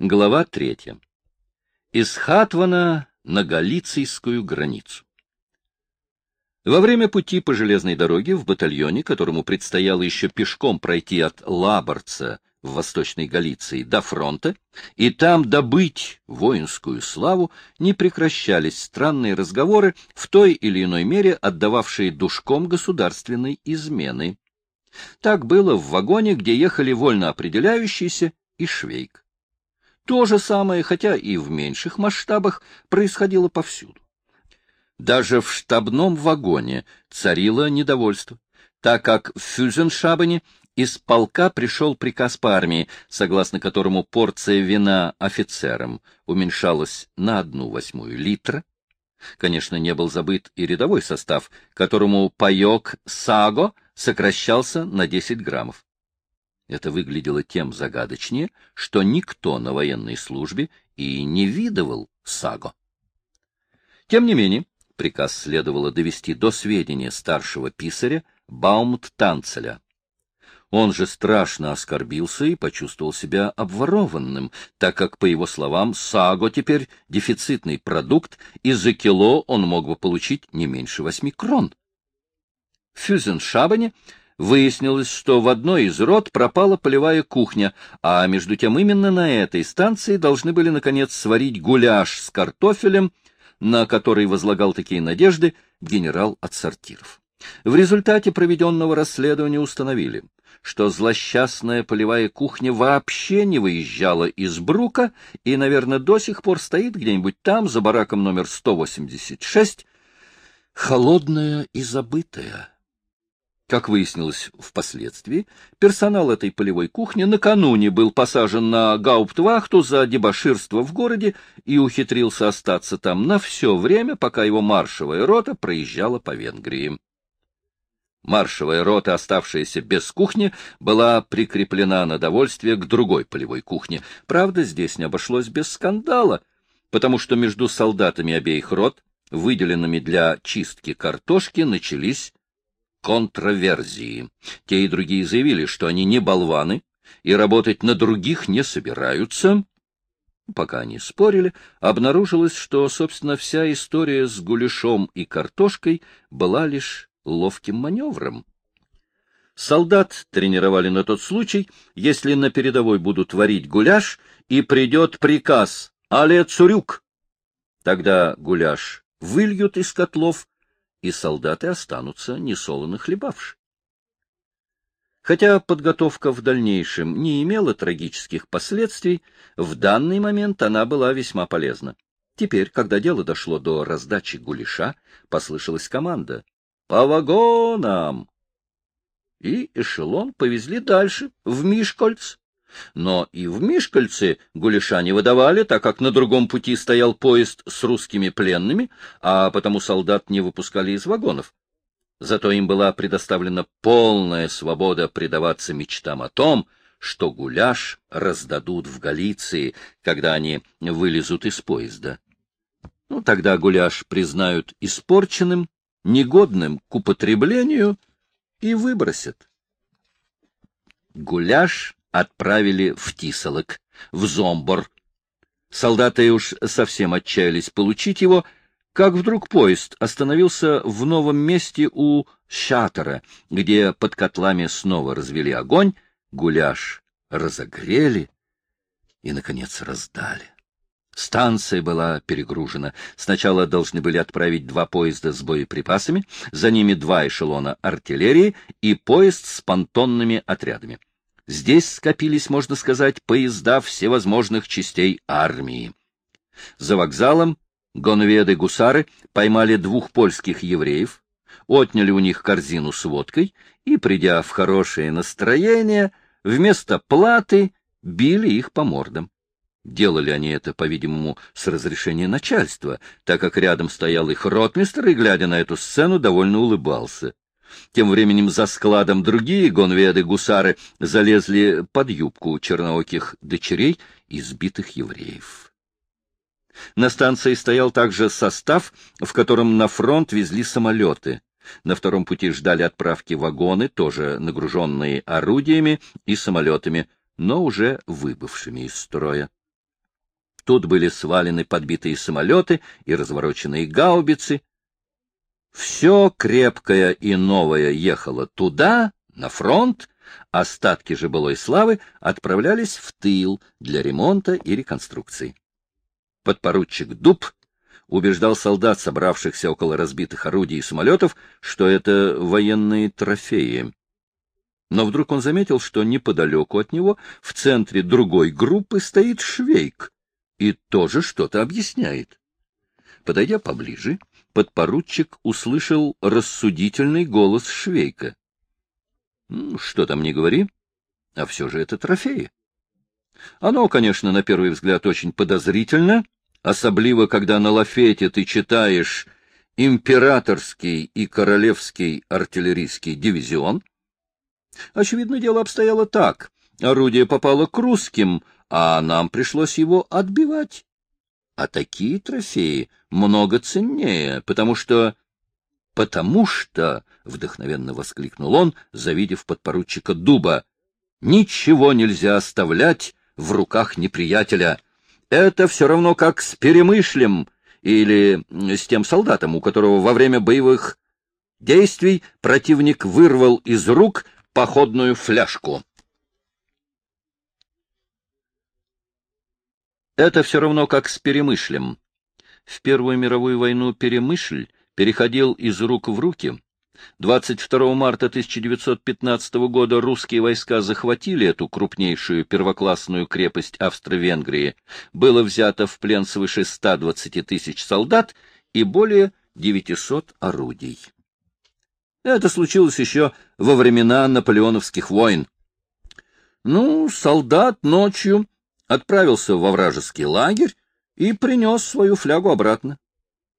Глава третья. Из Хатвана на Галицийскую границу. Во время пути по железной дороге в батальоне, которому предстояло еще пешком пройти от Лаборца в Восточной Галиции до фронта, и там добыть воинскую славу, не прекращались странные разговоры, в той или иной мере отдававшие душком государственной измены. Так было в вагоне, где ехали вольно определяющийся и Швейк. То же самое, хотя и в меньших масштабах, происходило повсюду. Даже в штабном вагоне царило недовольство, так как в Фюзеншабене из полка пришел приказ по армии, согласно которому порция вина офицерам уменьшалась на одну восьмую литра. Конечно, не был забыт и рядовой состав, которому паек саго сокращался на 10 граммов. Это выглядело тем загадочнее, что никто на военной службе и не видывал Саго. Тем не менее, приказ следовало довести до сведения старшего писаря Баумт-Танцеля. Он же страшно оскорбился и почувствовал себя обворованным, так как, по его словам, Саго теперь дефицитный продукт, и за кило он мог бы получить не меньше восьми крон. В выяснилось, что в одной из рот пропала полевая кухня, а между тем именно на этой станции должны были, наконец, сварить гуляш с картофелем, на который возлагал такие надежды генерал от сортиров. В результате проведенного расследования установили, что злосчастная полевая кухня вообще не выезжала из Брука и, наверное, до сих пор стоит где-нибудь там, за бараком номер 186, холодная и забытая. Как выяснилось впоследствии, персонал этой полевой кухни накануне был посажен на гауптвахту за дебоширство в городе и ухитрился остаться там на все время, пока его маршевая рота проезжала по Венгрии. Маршевая рота, оставшаяся без кухни, была прикреплена на довольствие к другой полевой кухне. Правда, здесь не обошлось без скандала, потому что между солдатами обеих рот, выделенными для чистки картошки, начались контроверзии. Те и другие заявили, что они не болваны и работать на других не собираются. Пока они спорили, обнаружилось, что, собственно, вся история с гуляшом и картошкой была лишь ловким маневром. Солдат тренировали на тот случай, если на передовой будут варить гуляш, и придет приказ «Але цурюк!». Тогда гуляш выльют из котлов и солдаты останутся несолоно хлебавши. Хотя подготовка в дальнейшем не имела трагических последствий, в данный момент она была весьма полезна. Теперь, когда дело дошло до раздачи гуляша, послышалась команда «По вагонам!» И эшелон повезли дальше, в Мишкольц. Но и в Мишкальце гуляша не выдавали, так как на другом пути стоял поезд с русскими пленными, а потому солдат не выпускали из вагонов. Зато им была предоставлена полная свобода предаваться мечтам о том, что гуляш раздадут в Галиции, когда они вылезут из поезда. Ну, тогда гуляш признают испорченным, негодным к употреблению и выбросят. Гуляш отправили в Тисолок, в Зомбор. Солдаты уж совсем отчаялись получить его, как вдруг поезд остановился в новом месте у Шатера, где под котлами снова развели огонь, гуляш разогрели и, наконец, раздали. Станция была перегружена. Сначала должны были отправить два поезда с боеприпасами, за ними два эшелона артиллерии и поезд с понтонными отрядами. Здесь скопились, можно сказать, поезда всевозможных частей армии. За вокзалом гоноведы-гусары поймали двух польских евреев, отняли у них корзину с водкой и, придя в хорошее настроение, вместо платы били их по мордам. Делали они это, по-видимому, с разрешения начальства, так как рядом стоял их ротмистр и, глядя на эту сцену, довольно улыбался. Тем временем за складом другие гонведы-гусары залезли под юбку чернооких дочерей избитых евреев. На станции стоял также состав, в котором на фронт везли самолеты. На втором пути ждали отправки вагоны, тоже нагруженные орудиями и самолетами, но уже выбывшими из строя. Тут были свалены подбитые самолеты и развороченные гаубицы. Все крепкое и новое ехало туда, на фронт, остатки же былой славы отправлялись в тыл для ремонта и реконструкции. Подпоручик Дуб убеждал солдат, собравшихся около разбитых орудий и самолетов, что это военные трофеи. Но вдруг он заметил, что неподалеку от него, в центре другой группы, стоит швейк и тоже что-то объясняет. Подойдя поближе, подпоручик услышал рассудительный голос швейка. «Ну, — Что там не говори, а все же это трофеи. Оно, конечно, на первый взгляд очень подозрительно, особливо, когда на лафете ты читаешь «Императорский и Королевский артиллерийский дивизион». Очевидно, дело обстояло так. Орудие попало к русским, а нам пришлось его отбивать. А такие трофеи много ценнее, потому что... Потому что, — вдохновенно воскликнул он, завидев подпоручика Дуба, — ничего нельзя оставлять в руках неприятеля. Это все равно как с перемышлем или с тем солдатом, у которого во время боевых действий противник вырвал из рук походную фляжку. Это все равно как с Перемышлем. В Первую мировую войну Перемышль переходил из рук в руки. 22 марта 1915 года русские войска захватили эту крупнейшую первоклассную крепость Австро-Венгрии. Было взято в плен свыше 120 тысяч солдат и более 900 орудий. Это случилось еще во времена наполеоновских войн. Ну, солдат ночью отправился во вражеский лагерь и принес свою флягу обратно.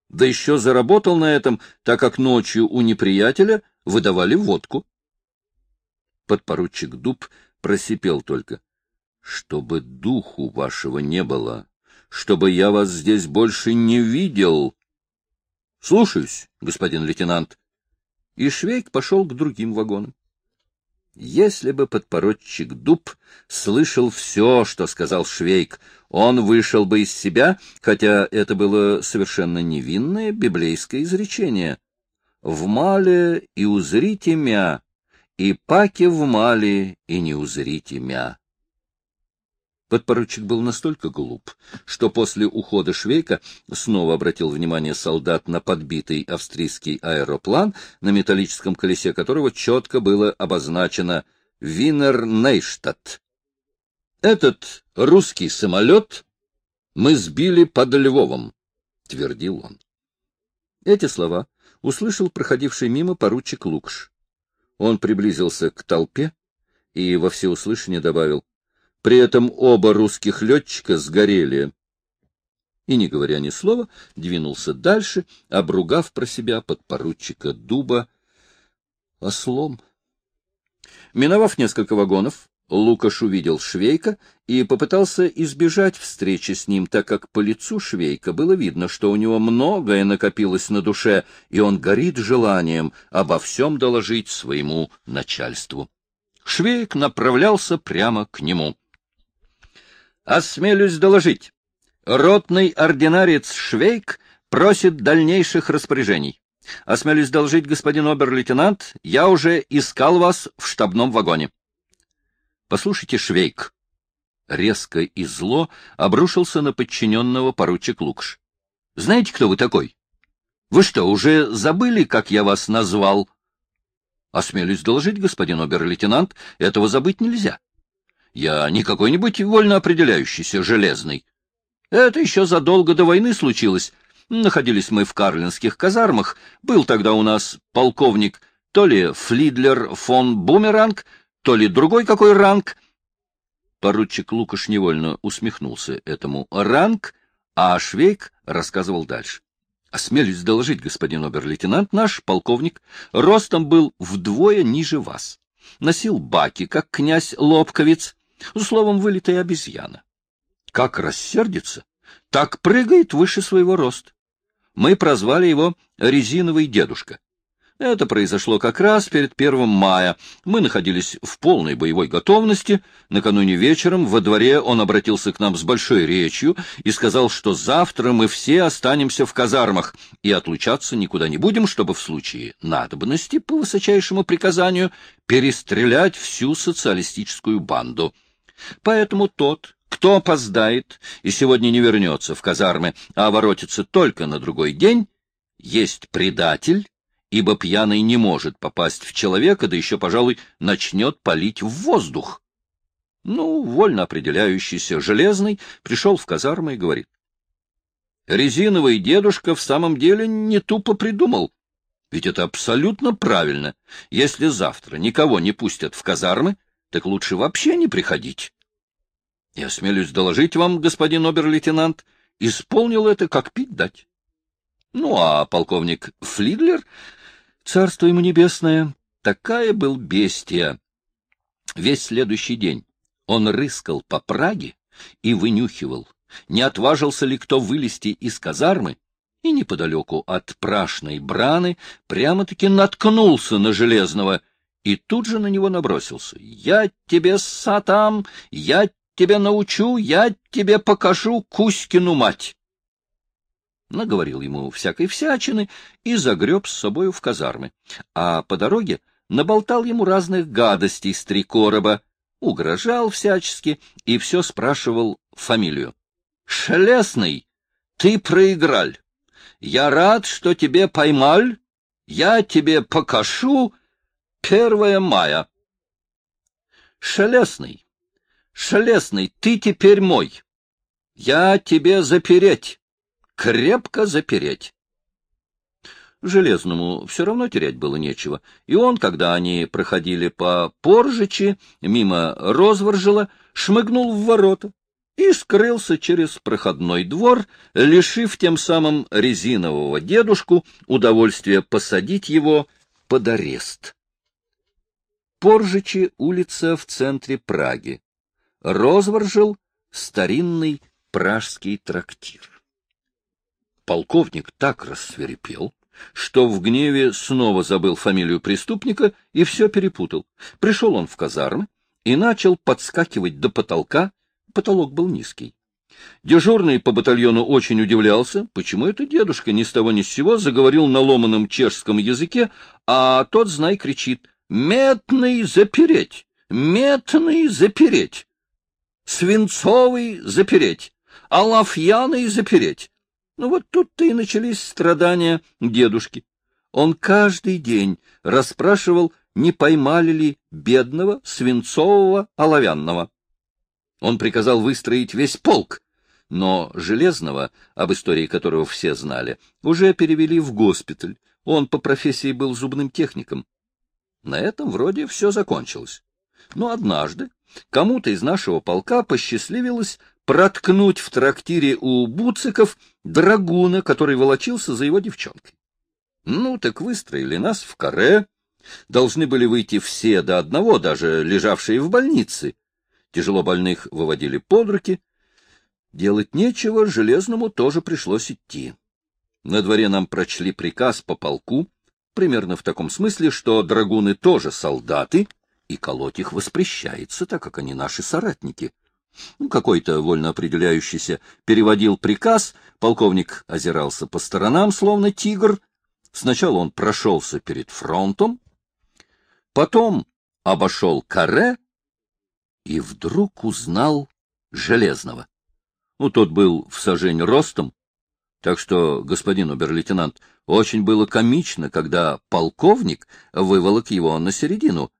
Да еще заработал на этом, так как ночью у неприятеля выдавали водку. Подпоручик Дуб просипел только. — Чтобы духу вашего не было, чтобы я вас здесь больше не видел. — Слушаюсь, господин лейтенант. И Швейк пошел к другим вагонам. Если бы подпоручик Дуб слышал все, что сказал Швейк, он вышел бы из себя, хотя это было совершенно невинное библейское изречение. «В мале и узрите мя, и паки в мале и не узрите мя». Подпоручик был настолько глуп, что после ухода Швейка снова обратил внимание солдат на подбитый австрийский аэроплан, на металлическом колесе которого четко было обозначено «Винер Нейштадт». «Этот русский самолет мы сбили под Львовом», — твердил он. Эти слова услышал проходивший мимо поручик Лукш. Он приблизился к толпе и во всеуслышание добавил — при этом оба русских летчика сгорели. И, не говоря ни слова, двинулся дальше, обругав про себя подпоручика Дуба ослом. Миновав несколько вагонов, Лукаш увидел Швейка и попытался избежать встречи с ним, так как по лицу Швейка было видно, что у него многое накопилось на душе, и он горит желанием обо всем доложить своему начальству. Швейк направлялся прямо к нему. Осмелюсь доложить. Ротный ординарец Швейк просит дальнейших распоряжений. Осмелюсь доложить, господин обер-лейтенант, я уже искал вас в штабном вагоне. Послушайте, Швейк. Резко и зло обрушился на подчиненного поручик Лукш. Знаете, кто вы такой? Вы что, уже забыли, как я вас назвал? Осмелюсь доложить, господин обер-лейтенант, этого забыть нельзя. Я не какой-нибудь вольно определяющийся железный. Это еще задолго до войны случилось. Находились мы в карлинских казармах. Был тогда у нас полковник то ли Флидлер фон Бумеранг, то ли другой какой ранг. Поручик Лукаш невольно усмехнулся этому ранг, а Швейк рассказывал дальше. Осмелюсь доложить, господин обер-лейтенант, наш полковник ростом был вдвое ниже вас. Носил баки, как князь Лобковец, Словом, вылитая обезьяна. Как рассердится, так прыгает выше своего роста. Мы прозвали его «резиновый дедушка». Это произошло как раз перед первым мая. Мы находились в полной боевой готовности. Накануне вечером во дворе он обратился к нам с большой речью и сказал, что завтра мы все останемся в казармах и отлучаться никуда не будем, чтобы в случае надобности, по высочайшему приказанию, перестрелять всю социалистическую банду. Поэтому тот, кто опоздает и сегодня не вернется в казармы, а воротится только на другой день, есть предатель ибо пьяный не может попасть в человека, да еще, пожалуй, начнет палить в воздух. Ну, вольно определяющийся железный пришел в казармы и говорит. Резиновый дедушка в самом деле не тупо придумал. Ведь это абсолютно правильно. Если завтра никого не пустят в казармы, так лучше вообще не приходить. Я смелюсь доложить вам, господин обер-лейтенант, исполнил это, как пить дать. Ну, а полковник Флидлер Царство ему небесное, такая был бестия. Весь следующий день он рыскал по Праге и вынюхивал, не отважился ли кто вылезти из казармы, и неподалеку от прашной браны прямо-таки наткнулся на Железного и тут же на него набросился. «Я тебе, сатам, я тебе научу, я тебе покажу Кузькину мать!» наговорил ему всякой всячины и загреб с собою в казармы. А по дороге наболтал ему разных гадостей с три короба, угрожал всячески и все спрашивал фамилию. — Шелестный, ты проиграл. Я рад, что тебе поймал. Я тебе покажу первое мая. Шелестный, Шелестный, ты теперь мой. Я тебе запереть крепко запереть. Железному все равно терять было нечего, и он, когда они проходили по Поржичи, мимо Розворжела, шмыгнул в ворота и скрылся через проходной двор, лишив тем самым резинового дедушку удовольствия посадить его под арест. Поржичи — улица в центре Праги. Розворжел — старинный пражский трактир полковник так рассверепел, что в гневе снова забыл фамилию преступника и все перепутал. Пришел он в казармы и начал подскакивать до потолка, потолок был низкий. Дежурный по батальону очень удивлялся, почему это дедушка ни с того ни с сего заговорил на ломаном чешском языке, а тот, знай, кричит «Метный запереть! Метный запереть! Свинцовый запереть! Алафьяный запереть! Ну вот тут-то и начались страдания дедушки. Он каждый день расспрашивал, не поймали ли бедного свинцового оловянного. Он приказал выстроить весь полк, но Железного, об истории которого все знали, уже перевели в госпиталь. Он по профессии был зубным техником. На этом вроде все закончилось. Но однажды кому-то из нашего полка посчастливилось проткнуть в трактире у Буциков драгуна, который волочился за его девчонкой. Ну, так выстроили нас в каре. Должны были выйти все до одного, даже лежавшие в больнице. Тяжело больных выводили под руки. Делать нечего, Железному тоже пришлось идти. На дворе нам прочли приказ по полку, примерно в таком смысле, что драгуны тоже солдаты, и колоть их воспрещается, так как они наши соратники — ну, какой-то вольно определяющийся переводил приказ, полковник озирался по сторонам, словно тигр. Сначала он прошелся перед фронтом, потом обошел каре и вдруг узнал Железного. Ну, тот был в сажень ростом, так что, господин обер-лейтенант, очень было комично, когда полковник выволок его на середину.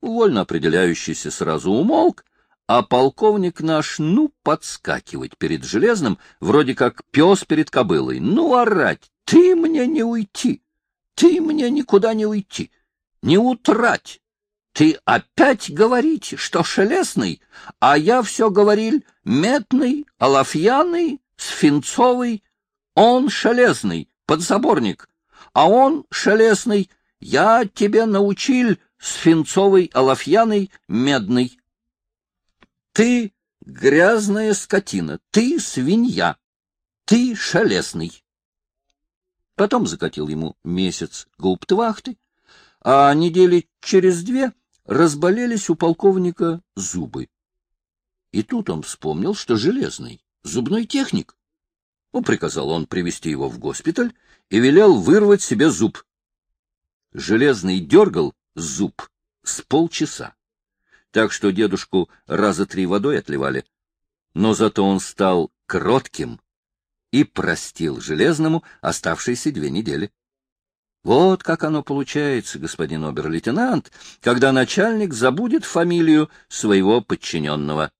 Вольно определяющийся сразу умолк, а полковник наш, ну, подскакивать перед железным, вроде как пес перед кобылой, ну, орать, ты мне не уйти, ты мне никуда не уйти, не утрать. Ты опять говорите, что шелестный, а я все говорил метный, алафьяный, сфинцовый, он шелестный, подзаборник, а он шелестный, я тебе научил сфинцовый, алафьяный, медный. Ты грязная скотина, ты свинья, ты шелестный. Потом закатил ему месяц гауптвахты, а недели через две разболелись у полковника зубы. И тут он вспомнил, что Железный — зубной техник. Ну, приказал он привести его в госпиталь и велел вырвать себе зуб. Железный дергал зуб с полчаса, так что дедушку раза три водой отливали. Но зато он стал кротким и простил Железному оставшиеся две недели. Вот как оно получается, господин обер-лейтенант, когда начальник забудет фамилию своего подчиненного.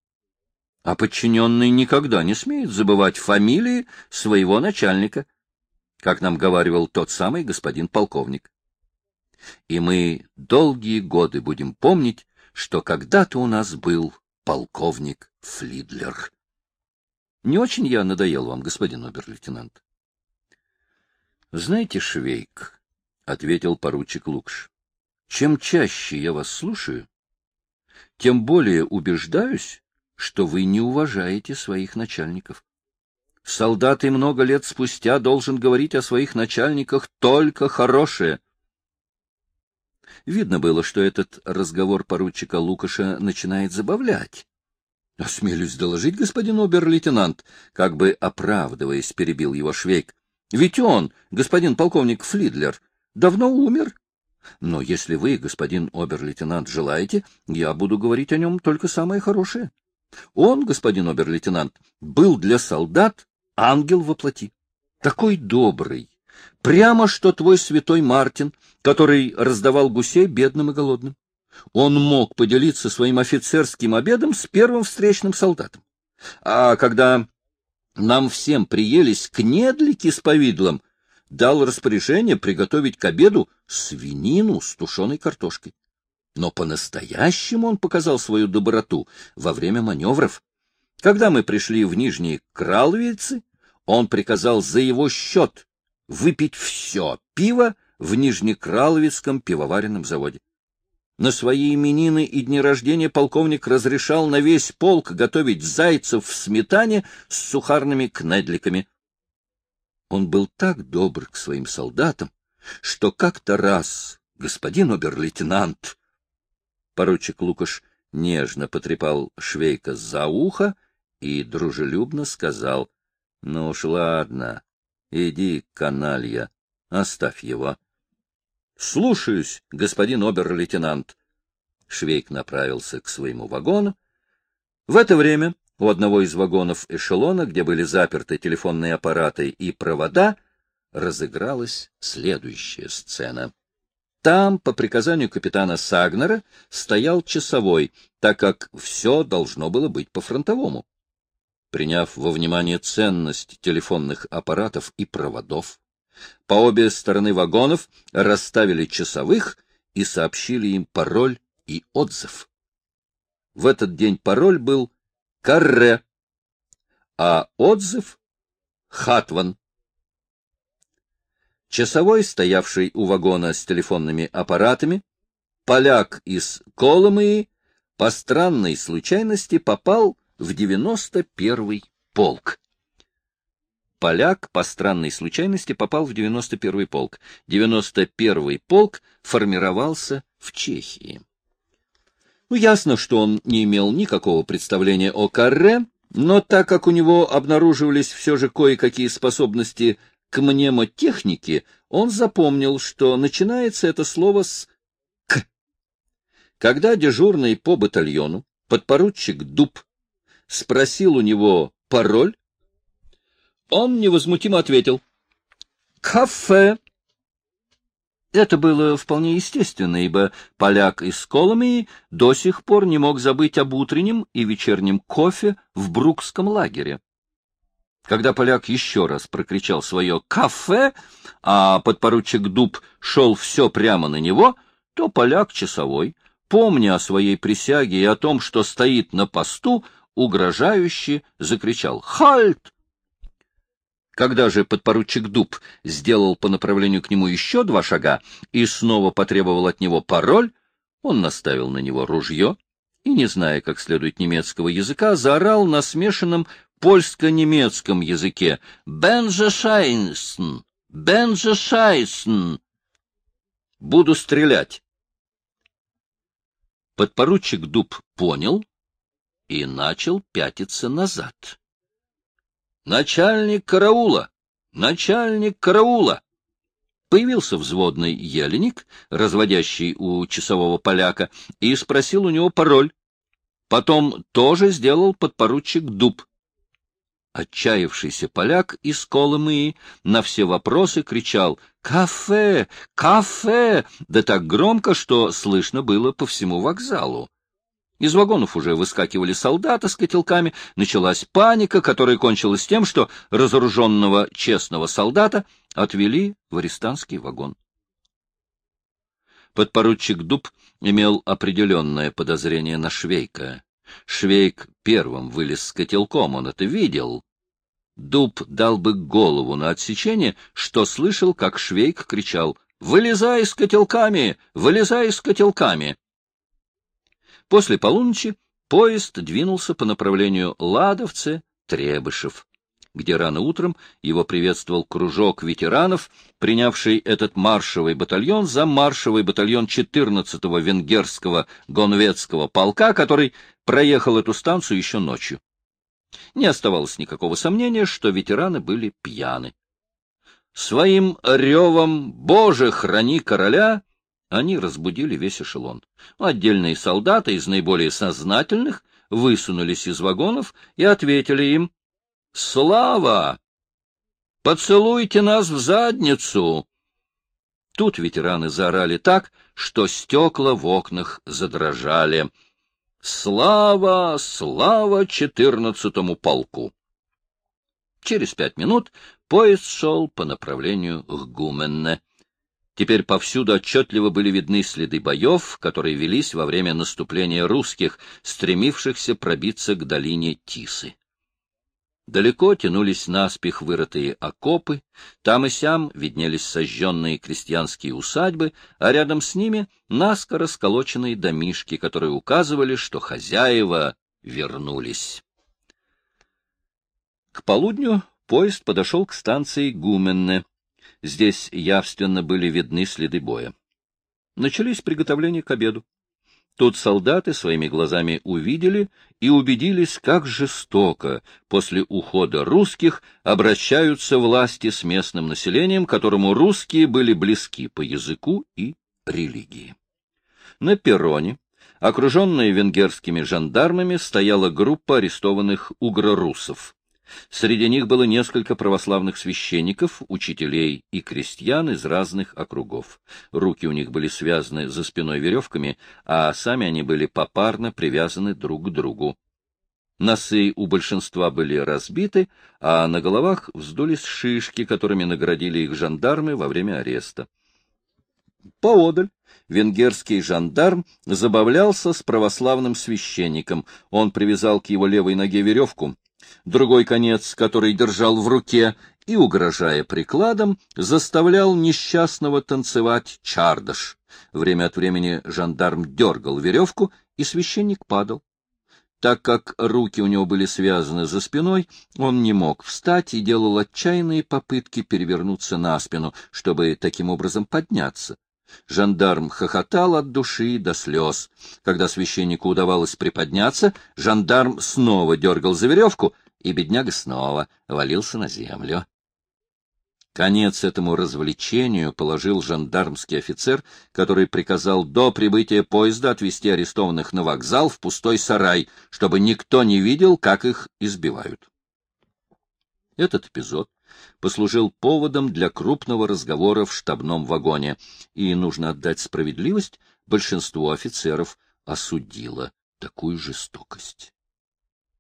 А подчиненный никогда не смеет забывать фамилии своего начальника, как нам говаривал тот самый господин полковник. И мы долгие годы будем помнить, что когда-то у нас был полковник Флидлер. Не очень я надоел вам, господин обер-лейтенант. — Знаете, Швейк, — ответил поручик Лукш, — чем чаще я вас слушаю, тем более убеждаюсь, что вы не уважаете своих начальников. Солдат и много лет спустя должен говорить о своих начальниках только хорошее. Видно было, что этот разговор поручика Лукаша начинает забавлять. — Осмелюсь доложить, господин обер-лейтенант, как бы оправдываясь, перебил его Швейк. — Ведь он, господин полковник Флидлер, давно умер. Но если вы, господин обер-лейтенант, желаете, я буду говорить о нем только самое хорошее. Он, господин обер-лейтенант, был для солдат ангел во плоти. Такой добрый, прямо что твой святой Мартин, который раздавал гусей бедным и голодным. Он мог поделиться своим офицерским обедом с первым встречным солдатом. А когда нам всем приелись кнедлики с повидлом, дал распоряжение приготовить к обеду свинину с тушеной картошкой. Но по-настоящему он показал свою доброту во время маневров. Когда мы пришли в Нижние Краловицы, он приказал за его счет выпить все пиво в Нижнекраловицком пивоваренном заводе. На свои именины и дни рождения полковник разрешал на весь полк готовить зайцев в сметане с сухарными кнедликами. Он был так добр к своим солдатам, что как-то раз, господин обер-лейтенант, поручик Лукаш нежно потрепал Швейка за ухо и дружелюбно сказал, — Ну уж ладно, иди, каналья, оставь его. Слушаюсь, господин обер-лейтенант. Швейк направился к своему вагону. В это время у одного из вагонов эшелона, где были заперты телефонные аппараты и провода, разыгралась следующая сцена. Там, по приказанию капитана Сагнера, стоял часовой, так как все должно было быть по-фронтовому. Приняв во внимание ценность телефонных аппаратов и проводов, по обе стороны вагонов расставили часовых и сообщили им пароль и отзыв. В этот день пароль был «Карре», а отзыв — «Хатван». Часовой, стоявший у вагона с телефонными аппаратами, поляк из Коломыи, по странной случайности попал в 91-й полк поляк по странной случайности попал в 91-й полк. 91-й полк формировался в Чехии. Ну, ясно, что он не имел никакого представления о карре, но так как у него обнаруживались все же кое-какие способности к мнемотехнике, он запомнил, что начинается это слово с «к». Когда дежурный по батальону, подпоручик Дуб, спросил у него пароль, он невозмутимо ответил. «Кафе». Это было вполне естественно, ибо поляк из Коломии до сих пор не мог забыть об утреннем и вечернем кофе в Брукском лагере. Когда поляк еще раз прокричал свое «кафе», а подпоручик Дуб шел все прямо на него, то поляк часовой, помня о своей присяге и о том, что стоит на посту, угрожающе закричал «Хальт! Когда же подпоручик Дуб сделал по направлению к нему еще два шага и снова потребовал от него пароль, он наставил на него ружье и, не зная как следует немецкого языка, заорал на смешанном польско-немецком языке «Бенже Шайнсен! Бенже Шайсен! Буду стрелять. Подпоручик Дуб понял и начал пятиться назад. «Начальник караула! Начальник караула!» Появился взводный еленик, разводящий у часового поляка, и спросил у него пароль. Потом тоже сделал подпоручик Дуб. Отчаявшийся поляк из Колымы на все вопросы кричал «Кафе! Кафе!» да так громко, что слышно было по всему вокзалу. Из вагонов уже выскакивали солдаты с котелками, началась паника, которая кончилась тем, что разоруженного честного солдата отвели в арестантский вагон. Подпоручик Дуб имел определенное подозрение на Швейка. Швейк первым вылез с котелком, он это видел. Дуб дал бы голову на отсечение, что слышал, как Швейк кричал «Вылезай с котелками! Вылезай с котелками!» После полуночи поезд двинулся по направлению Ладовце-Требышев где рано утром его приветствовал кружок ветеранов, принявший этот маршевый батальон за маршевый батальон 14-го венгерского гонвецкого полка, который проехал эту станцию еще ночью. Не оставалось никакого сомнения, что ветераны были пьяны. Своим ревом «Боже, храни короля!» они разбудили весь эшелон. Отдельные солдаты из наиболее сознательных высунулись из вагонов и ответили им Слава! Поцелуйте нас в задницу! Тут ветераны заорали так, что стекла в окнах задрожали. Слава, слава четырнадцатому полку! Через пять минут поезд шел по направлению к Гуменне. Теперь повсюду отчетливо были видны следы боев, которые велись во время наступления русских, стремившихся пробиться к долине Тисы. Далеко тянулись наспех вырытые окопы, там и сям виднелись сожженные крестьянские усадьбы, а рядом с ними наскоро сколоченные домишки, которые указывали, что хозяева вернулись. К полудню поезд подошел к станции Гуменне. Здесь явственно были видны следы боя. Начались приготовления к обеду. Тут солдаты своими глазами увидели и убедились, как жестоко после ухода русских обращаются власти с местным населением, которому русские были близки по языку и религии. На перроне, окруженная венгерскими жандармами, стояла группа арестованных угрорусов. Среди них было несколько православных священников, учителей и крестьян из разных округов. Руки у них были связаны за спиной веревками, а сами они были попарно привязаны друг к другу. Носы у большинства были разбиты, а на головах вздулись шишки, которыми наградили их жандармы во время ареста. Поодаль венгерский жандарм забавлялся с православным священником. Он привязал к его левой ноге веревку, другой конец, который держал в руке, и, угрожая прикладом, заставлял несчастного танцевать чардаш. Время от времени жандарм дергал веревку, и священник падал. Так как руки у него были связаны за спиной, он не мог встать и делал отчаянные попытки перевернуться на спину, чтобы таким образом подняться. Жандарм хохотал от души до слез. Когда священнику удавалось приподняться, жандарм снова дергал за веревку, и бедняга снова валился на землю. Конец этому развлечению положил жандармский офицер, который приказал до прибытия поезда отвезти арестованных на вокзал в пустой сарай, чтобы никто не видел, как их избивают. Этот эпизод послужил поводом для крупного разговора в штабном вагоне, и, нужно отдать справедливость, большинство офицеров осудило такую жестокость.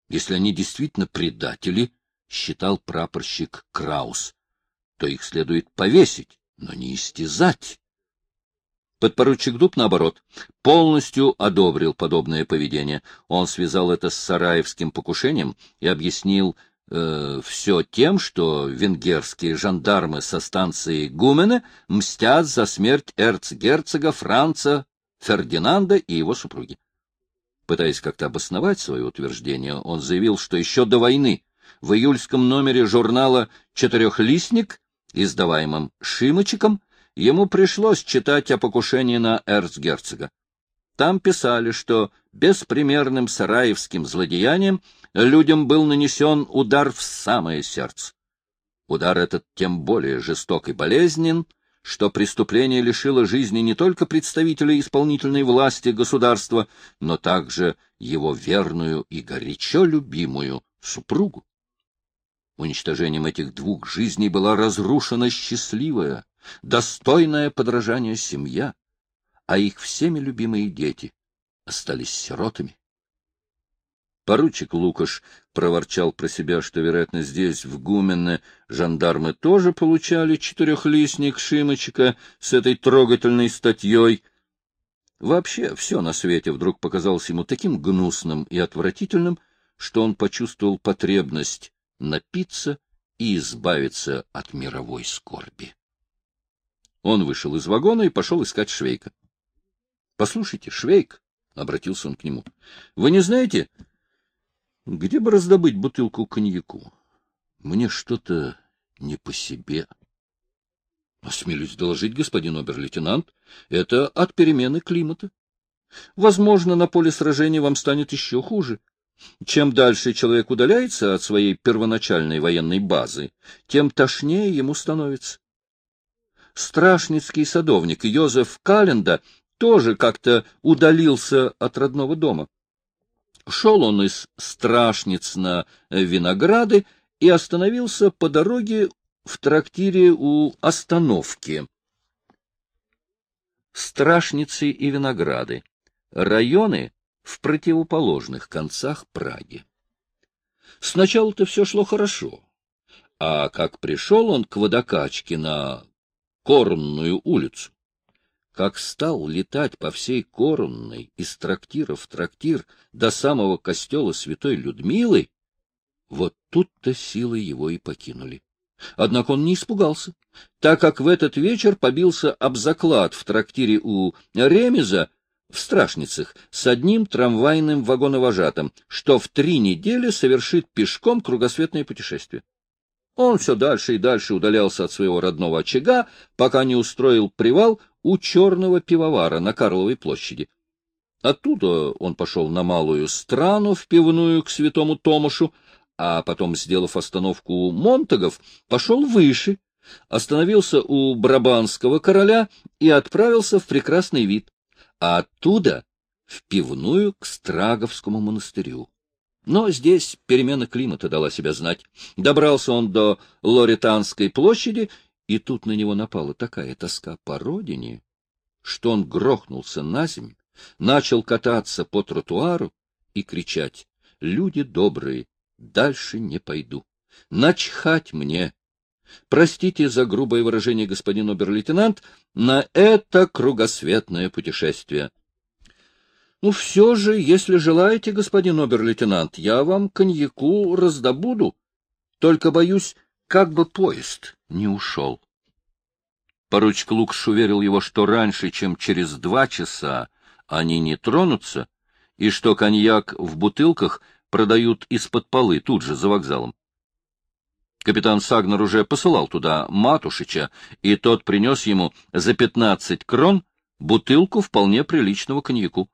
Если они действительно предатели, считал прапорщик Краус, то их следует повесить, но не истязать. Подпоручик Дуб, наоборот, полностью одобрил подобное поведение. Он связал это с сараевским покушением и объяснил э, все тем, что венгерские жандармы со станции Гумене мстят за смерть эрцгерцога Франца Фердинанда и его супруги. Пытаясь как-то обосновать свое утверждение, он заявил, что еще до войны в июльском номере журнала «Четырехлистник» издаваемым Шимочиком, ему пришлось читать о покушении на эрцгерцога. Там писали, что беспримерным сараевским злодеянием людям был нанесен удар в самое сердце. Удар этот тем более жесток и болезнен, что преступление лишило жизни не только представителя исполнительной власти государства, но также его верную и горячо любимую супругу. Уничтожением этих двух жизней была разрушена счастливая, достойная подражания семья, а их всеми любимые дети остались сиротами. Поручик Лукаш проворчал про себя, что, вероятно, здесь, в Гуменне, жандармы тоже получали четырехлистник Шимочка с этой трогательной статьей. Вообще, все на свете вдруг показалось ему таким гнусным и отвратительным, что он почувствовал потребность напиться и избавиться от мировой скорби. Он вышел из вагона и пошел искать Швейка. Послушайте, Швейк, — обратился он к нему, — вы не знаете, где бы раздобыть бутылку коньяку? Мне что-то не по себе. Осмелюсь доложить, господин обер-лейтенант, это от перемены климата. Возможно, на поле сражения вам станет еще хуже. Чем дальше человек удаляется от своей первоначальной военной базы, тем тошнее ему становится. Страшницкий садовник Йозеф Календа тоже как-то удалился от родного дома. Шел он из Страшниц на Винограды и остановился по дороге в трактире у остановки. Страшницы и Винограды — районы в противоположных концах Праги. Сначала-то все шло хорошо, а как пришел он к водокачке на Корнную улицу, как стал летать по всей Коронной из трактира в трактир до самого костела святой Людмилы, вот тут-то силы его и покинули. Однако он не испугался, так как в этот вечер побился об заклад в трактире у Ремеза в Страшницах с одним трамвайным вагоновожатым, что в три недели совершит пешком кругосветное путешествие. Он все дальше и дальше удалялся от своего родного очага, пока не устроил привал у черного пивовара на Карловой площади. Оттуда он пошел на малую страну, в пивную к святому Томашу, а потом, сделав остановку у Монтагов, пошел выше, остановился у Брабанского короля и отправился в прекрасный вид, а оттуда в пивную к Страговскому монастырю. Но здесь перемена климата дала себя знать. Добрался он до Лоретанской площади и тут на него напала такая тоска по родине, что он грохнулся на землю, начал кататься по тротуару и кричать «Люди добрые, дальше не пойду. Начхать мне!» Простите за грубое выражение, господин обер-лейтенант, на это кругосветное путешествие. Ну, все же, если желаете, господин обер-лейтенант, я вам коньяку раздобуду. Только, боюсь, как бы поезд не ушел. Поручик Лукш уверил его, что раньше, чем через два часа, они не тронутся, и что коньяк в бутылках продают из-под полы тут же, за вокзалом. Капитан Сагнер уже посылал туда Матушича, и тот принес ему за пятнадцать крон бутылку вполне приличного коньяку.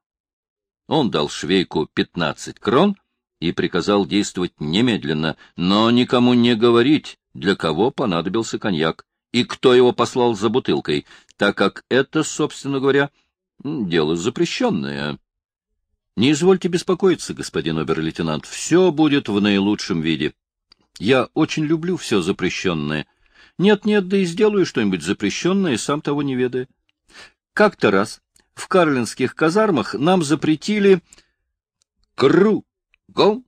Он дал швейку пятнадцать крон и приказал действовать немедленно, но никому не говорить, для кого понадобился коньяк и кто его послал за бутылкой, так как это, собственно говоря, дело запрещенное. Не извольте беспокоиться, господин обер-лейтенант, все будет в наилучшем виде. Я очень люблю все запрещенное. Нет-нет, да и сделаю что-нибудь запрещенное, сам того не ведая. Как-то раз в карлинских казармах нам запретили кру Гом!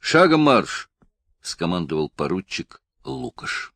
Шагом марш! — скомандовал поручик Лукаш.